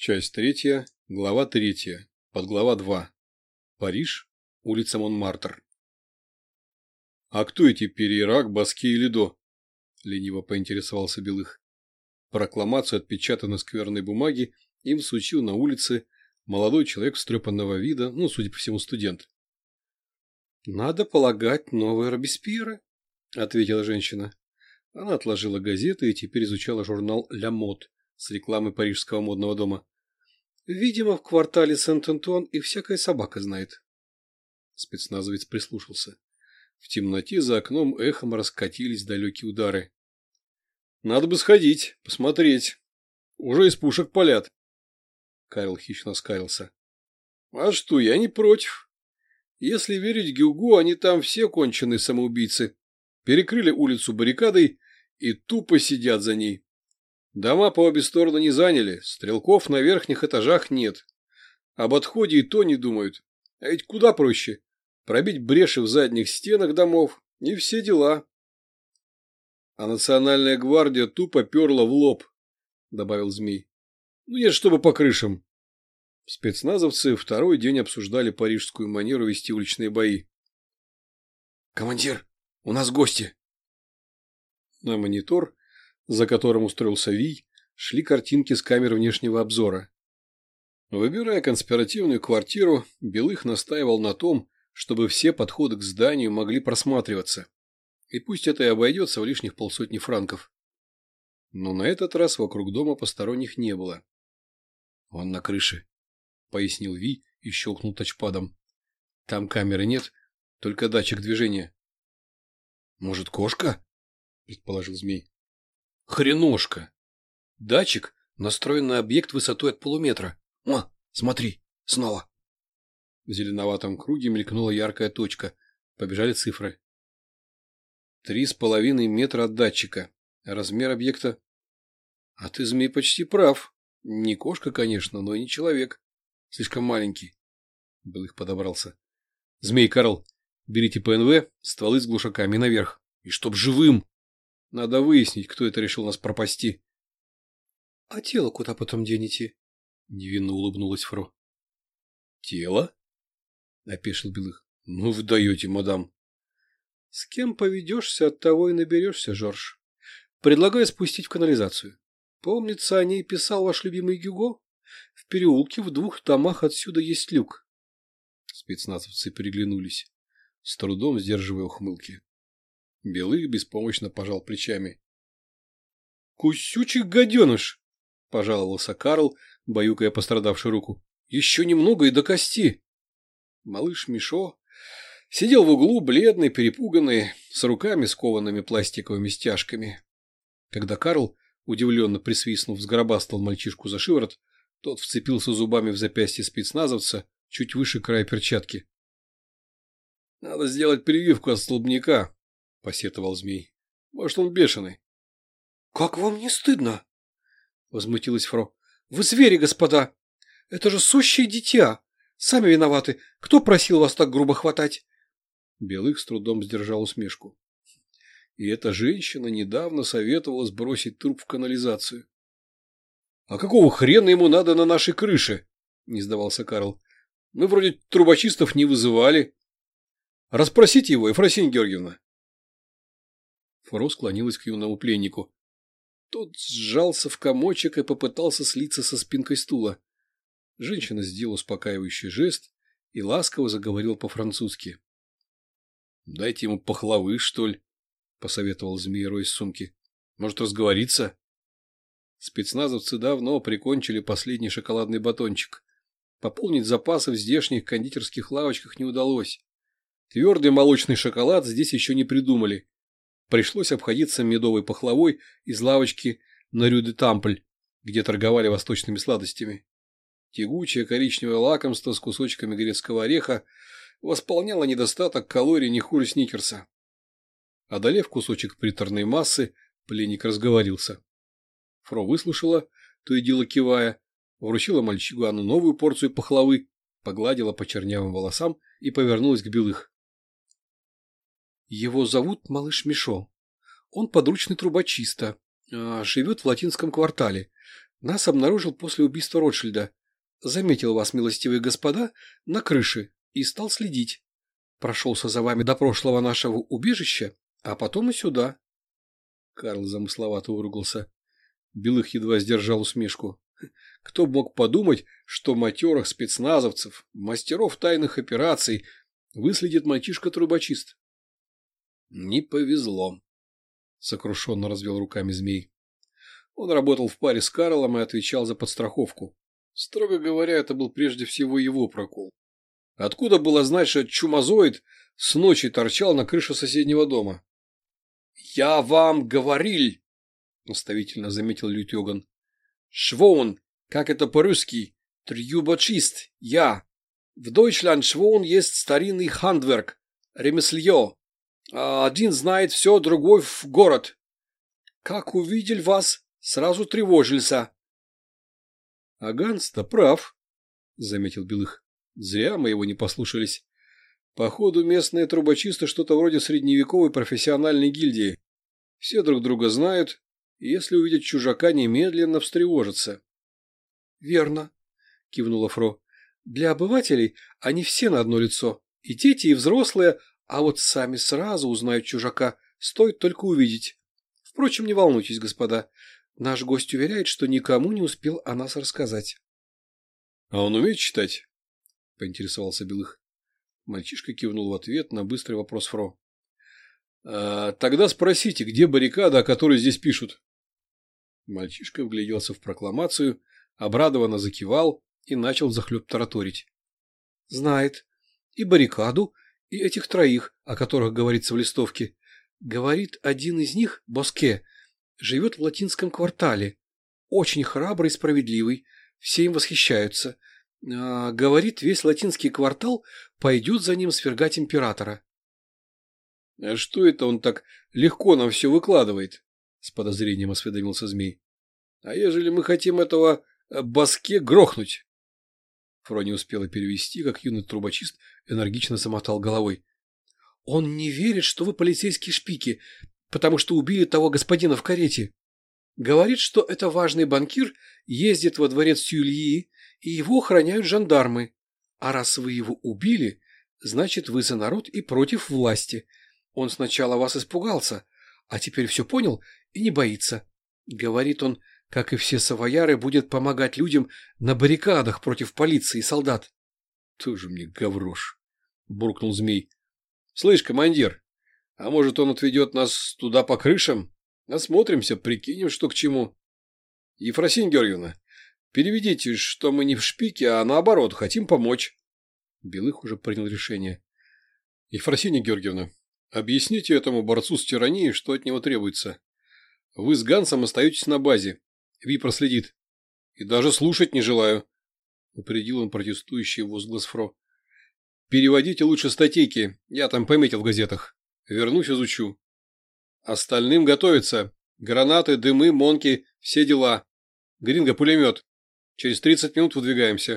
Часть третья, глава третья, подглава два. Париж, улица Монмартр. «А кто эти Перейрак, Баске и Лидо?» – лениво поинтересовался Белых. Прокламацию отпечатанной на скверной бумаге им сучил на улице молодой человек встрепанного вида, ну, судя по всему, студент. «Надо полагать, новые Робеспьеры», – ответила женщина. Она отложила газеты и теперь изучала журнал «Ля Мод» с рекламой парижского модного дома. Видимо, в квартале Сент-Антуан и всякая собака знает. Спецназовец прислушался. В темноте за окном эхом раскатились далекие удары. Надо бы сходить, посмотреть. Уже из пушек палят. Карл хищно скалился. А что, я не против. Если верить Гюгу, они там все конченые самоубийцы. Перекрыли улицу баррикадой и тупо сидят за ней. Дома по обе стороны не заняли, стрелков на верхних этажах нет. Об отходе и то не думают. А ведь куда проще? Пробить бреши в задних стенах домов и все дела. А национальная гвардия тупо перла в лоб, добавил Змей. Ну нет, чтобы по крышам. Спецназовцы второй день обсуждали парижскую манеру вести уличные бои. «Командир, у нас гости!» На монитор за которым устроился Вий, шли картинки с камер внешнего обзора. Выбирая конспиративную квартиру, Белых настаивал на том, чтобы все подходы к зданию могли просматриваться. И пусть это и обойдется в лишних полсотни франков. Но на этот раз вокруг дома посторонних не было. «Он на крыше», — пояснил Ви и щелкнул тачпадом. «Там камеры нет, только датчик движения». «Может, кошка?» — предположил змей. Хреношка. Датчик настроен на объект высотой от полуметра. О, смотри, снова. В зеленоватом круге мелькнула яркая точка. Побежали цифры. Три с половиной метра от датчика. Размер объекта... А ты, змей, почти прав. Не кошка, конечно, но и не человек. Слишком маленький. Был их подобрался. Змей, Карл, берите ПНВ, стволы с глушаками наверх. И чтоб живым. Надо выяснить, кто это решил нас пропасти. — А тело куда потом денете? — невинно улыбнулась Фро. — Тело? — опешил Белых. — Ну вы даете, мадам. — С кем поведешься, от того и наберешься, Жорж. Предлагаю спустить в канализацию. Помнится, о ней писал ваш любимый Гюго? В переулке в двух домах отсюда есть люк. Спецназовцы переглянулись, с трудом сдерживая ухмылки. Белых беспомощно пожал плечами. «Кусючий гаденыш!» – пожаловался Карл, баюкая пострадавшую руку. «Еще немного и до кости!» Малыш Мишо сидел в углу, бледный, перепуганный, с руками скованными пластиковыми стяжками. Когда Карл, удивленно присвистнув, сгробастал мальчишку за шиворот, тот вцепился зубами в запястье спецназовца чуть выше края перчатки. «Надо сделать прививку от столбняка», — посетовал змей. — Может, он бешеный. — Как вам не стыдно? — возмутилась Фро. — Вы звери, господа! Это же сущее дитя! Сами виноваты. Кто просил вас так грубо хватать? Белых с трудом сдержал усмешку. И эта женщина недавно советовала сбросить труп в канализацию. — А какого хрена ему надо на нашей крыше? — не сдавался Карл. — Мы вроде трубочистов не вызывали. — Расспросите его, Ефросинья Георгиевна. Фро склонилась к юному пленнику. Тот сжался в комочек и попытался слиться со спинкой стула. Женщина сделала успокаивающий жест и ласково заговорил по-французски. — Дайте ему пахлавы, что ли? — посоветовал змеерой из сумки. — Может, разговориться? Спецназовцы давно прикончили последний шоколадный батончик. Пополнить запасы в здешних кондитерских лавочках не удалось. Твердый молочный шоколад здесь еще не придумали, Пришлось обходиться медовой пахлавой из лавочки на Рю-де-Тампль, где торговали восточными сладостями. Тягучее коричневое лакомство с кусочками грецкого ореха восполняло недостаток калорий не хуже сникерса. Одолев кусочек приторной массы, пленник разговорился. Фро выслушала, то и дело кивая, вручила мальчугану новую порцию пахлавы, погладила по чернявым волосам и повернулась к белых. Его зовут малыш Мишо. Он подручный трубочиста. А, живет в латинском квартале. Нас обнаружил после убийства Ротшильда. Заметил вас, милостивые господа, на крыше и стал следить. Прошелся за вами до прошлого нашего убежища, а потом и сюда. Карл замысловато выругался. Белых едва сдержал усмешку. Кто мог подумать, что матерых спецназовцев, мастеров тайных операций, выследит мальчишка-трубочист? Не повезло, сокрушенно развел руками змей. Он работал в паре с Карлом и отвечал за подстраховку. Строго говоря, это был прежде всего его прокол. Откуда было знать, что чумазоид с ночи торчал на крыше соседнего дома? — Я вам говорил, — наставительно заметил Лютёган. — Швон, как это по-русски, трюбочист, я. В Дойчланд швон есть старинный хандверк, ремеслье. А один знает все, другой в город. Как увидел вас, сразу тревожился. — А Ганс-то прав, — заметил Белых. — Зря мы его не послушались. Походу, местные трубочисты что-то вроде средневековой профессиональной гильдии. Все друг друга знают, и если увидят чужака, немедленно встревожатся. — Верно, — кивнула Фро. — Для обывателей они все на одно лицо, и дети, и взрослые, а вот сами сразу узнают чужака, стоит только увидеть. Впрочем, не волнуйтесь, господа, Наш гость уверяет, что никому не успел о нас рассказать. — А он умеет читать? — поинтересовался Белых. Мальчишка кивнул в ответ на быстрый вопрос Фро. «А, тогда спросите, где баррикада, о которой здесь пишут? Мальчишка вгляделся в прокламацию, обрадованно закивал и начал захлеб тараторить. — Знает. И баррикаду, и этих троих, о которых говорится в листовке. Говорит один из них, Боске, Живет в латинском квартале. Очень храбрый и справедливый. Все им восхищаются. А, говорит, весь латинский квартал пойдет за ним свергать императора. — А что это он так легко нам все выкладывает? — с подозрением осведомился змей. — А ежели мы хотим этого э, баске грохнуть? Фро не успела перевести, как юный трубочист энергично замотал головой. — Он не верит, что вы полицейские шпики потому что убили того господина в карете. Говорит, что это важный банкир ездит во дворец Тюльи, и его охраняют жандармы. А раз вы его убили, значит, вы за народ и против власти. Он сначала вас испугался, а теперь все понял и не боится. Говорит он, как и все савояры, будет помогать людям на баррикадах против полиции и солдат. — Тоже мне гаврош, — буркнул змей. — Слышь, командир, а может, он отведет нас туда по крышам? Осмотримся, прикинем, что к чему. Ефросинь Георгиевна, переведите, что мы не в шпике, а наоборот, хотим помочь. Белых уже принял решение. Ефросинья Георгиевна, объясните этому борцу с тиранией, что от него требуется. Вы с Гансом остаетесь на базе. Ви проследит. И даже слушать не желаю. Упредил он протестующий возглас Фро. Переводите лучше статейки, я там пометил в газетах. Вернусь, изучу. Остальным готовиться. Гранаты, дымы, монки, все дела. Гринго, пулемет. Через 30 минут выдвигаемся.